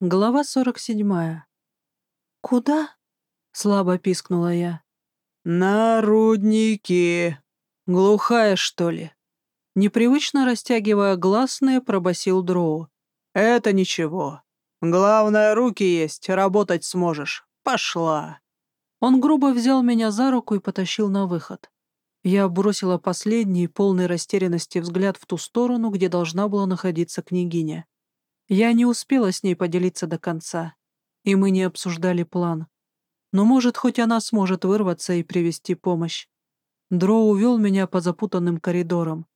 Глава сорок седьмая. «Куда?» — слабо пискнула я. «На рудники. Глухая, что ли?» Непривычно растягивая гласные, пробасил Дроу. «Это ничего. Главное, руки есть, работать сможешь. Пошла!» Он грубо взял меня за руку и потащил на выход. Я бросила последний, полный растерянности взгляд в ту сторону, где должна была находиться княгиня. Я не успела с ней поделиться до конца, и мы не обсуждали план. Но, может, хоть она сможет вырваться и привести помощь. Дро увел меня по запутанным коридорам.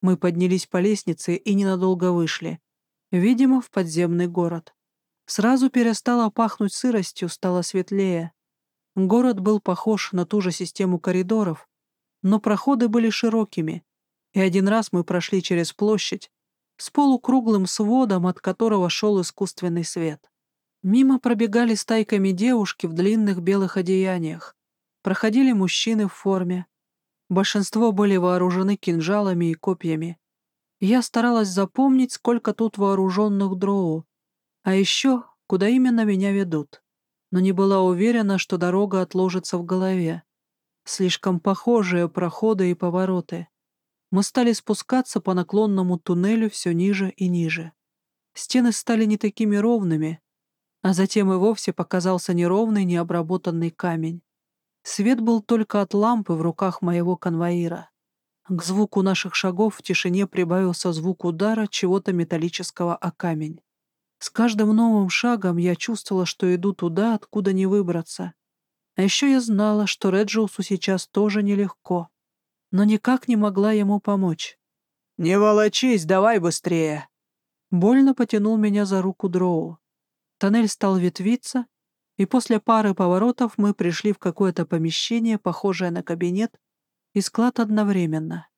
Мы поднялись по лестнице и ненадолго вышли. Видимо, в подземный город. Сразу перестало пахнуть сыростью, стало светлее. Город был похож на ту же систему коридоров, но проходы были широкими, и один раз мы прошли через площадь, с полукруглым сводом, от которого шел искусственный свет. Мимо пробегали стайками девушки в длинных белых одеяниях. Проходили мужчины в форме. Большинство были вооружены кинжалами и копьями. Я старалась запомнить, сколько тут вооруженных дроу, а еще, куда именно меня ведут. Но не была уверена, что дорога отложится в голове. Слишком похожие проходы и повороты мы стали спускаться по наклонному туннелю все ниже и ниже. Стены стали не такими ровными, а затем и вовсе показался неровный, необработанный камень. Свет был только от лампы в руках моего конвоира. К звуку наших шагов в тишине прибавился звук удара чего-то металлического о камень. С каждым новым шагом я чувствовала, что иду туда, откуда не выбраться. А еще я знала, что Реджиусу сейчас тоже нелегко но никак не могла ему помочь. «Не волочись, давай быстрее!» Больно потянул меня за руку Дроу. Тоннель стал ветвиться, и после пары поворотов мы пришли в какое-то помещение, похожее на кабинет, и склад одновременно.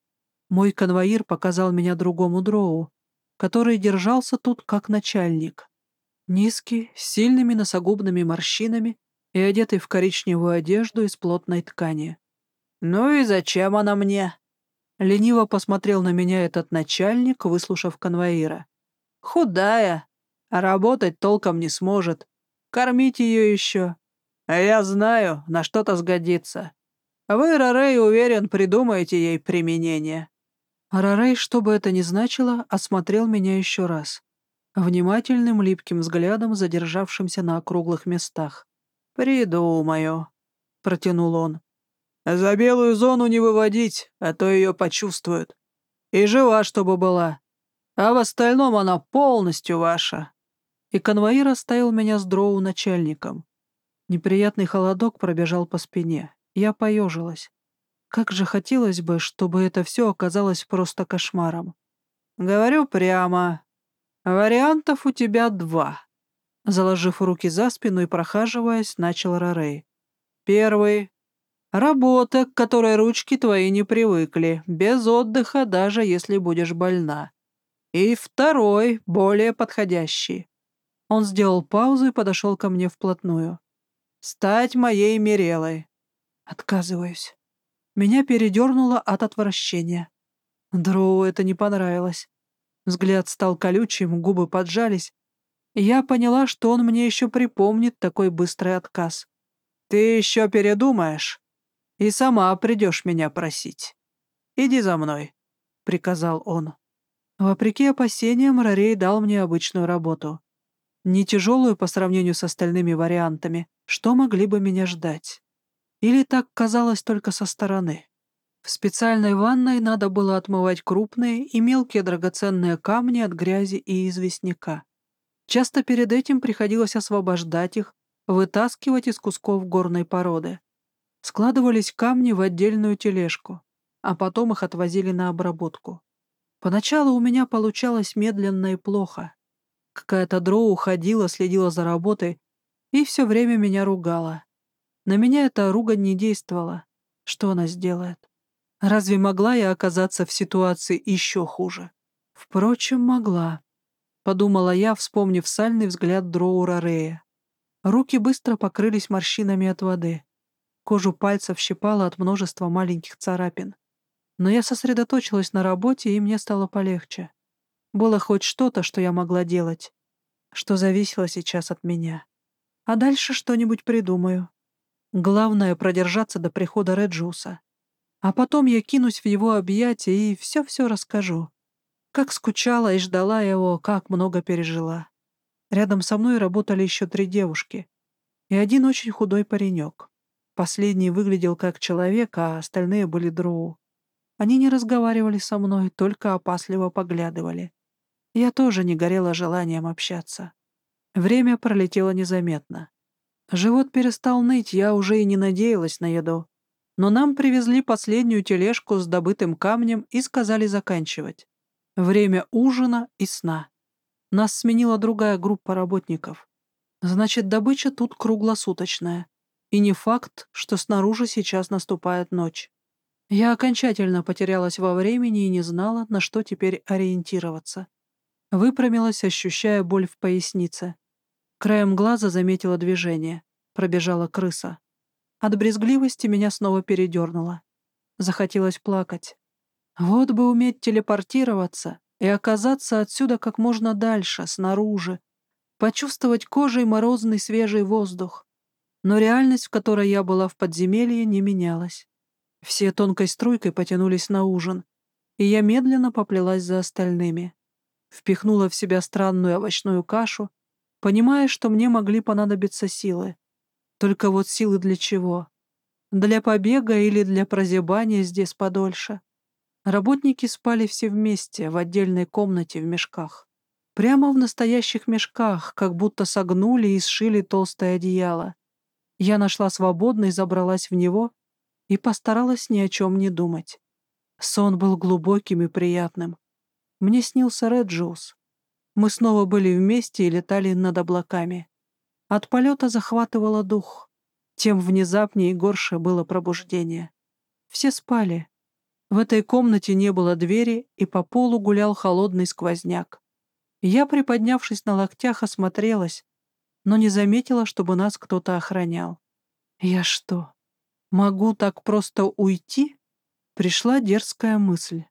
Мой конвоир показал меня другому Дроу, который держался тут как начальник. Низкий, с сильными носогубными морщинами и одетый в коричневую одежду из плотной ткани. «Ну и зачем она мне?» Лениво посмотрел на меня этот начальник, выслушав конвоира. «Худая, а работать толком не сможет. Кормить ее еще. А я знаю, на что-то сгодится. Вы, Рарей, уверен, придумаете ей применение». Рарей, что бы это ни значило, осмотрел меня еще раз. Внимательным липким взглядом, задержавшимся на округлых местах. «Придумаю», — протянул он. За белую зону не выводить, а то ее почувствуют. И жива, чтобы была. А в остальном она полностью ваша. И конвоир оставил меня с дроу начальником. Неприятный холодок пробежал по спине. Я поежилась. Как же хотелось бы, чтобы это все оказалось просто кошмаром. Говорю прямо. Вариантов у тебя два. Заложив руки за спину и прохаживаясь, начал Рорей. Первый Работа, к которой ручки твои не привыкли, без отдыха, даже если будешь больна. И второй, более подходящий. Он сделал паузу и подошел ко мне вплотную. «Стать моей Мирелой». Отказываюсь. Меня передернуло от отвращения. Дроу это не понравилось. Взгляд стал колючим, губы поджались. Я поняла, что он мне еще припомнит такой быстрый отказ. «Ты еще передумаешь?» И сама придешь меня просить. Иди за мной», — приказал он. Вопреки опасениям, Рарей дал мне обычную работу. Не тяжелую по сравнению с остальными вариантами, что могли бы меня ждать. Или так казалось только со стороны. В специальной ванной надо было отмывать крупные и мелкие драгоценные камни от грязи и известняка. Часто перед этим приходилось освобождать их, вытаскивать из кусков горной породы. Складывались камни в отдельную тележку, а потом их отвозили на обработку. Поначалу у меня получалось медленно и плохо. Какая-то дроу уходила, следила за работой и все время меня ругала. На меня эта ругань не действовала. Что она сделает? Разве могла я оказаться в ситуации еще хуже? Впрочем, могла. Подумала я, вспомнив сальный взгляд Дроура Рея. Руки быстро покрылись морщинами от воды. Кожу пальцев щипало от множества маленьких царапин. Но я сосредоточилась на работе, и мне стало полегче. Было хоть что-то, что я могла делать. что зависело сейчас от меня. А дальше что-нибудь придумаю. Главное — продержаться до прихода Реджуса. А потом я кинусь в его объятия и все-все расскажу. Как скучала и ждала его, как много пережила. Рядом со мной работали еще три девушки. И один очень худой паренек. Последний выглядел как человек, а остальные были дроу. Они не разговаривали со мной, только опасливо поглядывали. Я тоже не горела желанием общаться. Время пролетело незаметно. Живот перестал ныть, я уже и не надеялась на еду но нам привезли последнюю тележку с добытым камнем и сказали заканчивать. Время ужина и сна. Нас сменила другая группа работников. Значит, добыча тут круглосуточная. И не факт, что снаружи сейчас наступает ночь. Я окончательно потерялась во времени и не знала, на что теперь ориентироваться. Выпрямилась, ощущая боль в пояснице. Краем глаза заметила движение. Пробежала крыса. От брезгливости меня снова передернуло. Захотелось плакать. Вот бы уметь телепортироваться и оказаться отсюда как можно дальше, снаружи, почувствовать кожей морозный свежий воздух. Но реальность, в которой я была в подземелье, не менялась. Все тонкой струйкой потянулись на ужин, и я медленно поплелась за остальными. Впихнула в себя странную овощную кашу, понимая, что мне могли понадобиться силы. Только вот силы для чего? Для побега или для прозябания здесь подольше? Работники спали все вместе, в отдельной комнате в мешках. Прямо в настоящих мешках, как будто согнули и сшили толстое одеяло. Я нашла свободный, забралась в него и постаралась ни о чем не думать. Сон был глубоким и приятным. Мне снился Реджиус. Мы снова были вместе и летали над облаками. От полета захватывало дух. Тем внезапнее и горше было пробуждение. Все спали. В этой комнате не было двери, и по полу гулял холодный сквозняк. Я, приподнявшись на локтях, осмотрелась, но не заметила, чтобы нас кто-то охранял. Я что, могу так просто уйти? Пришла дерзкая мысль.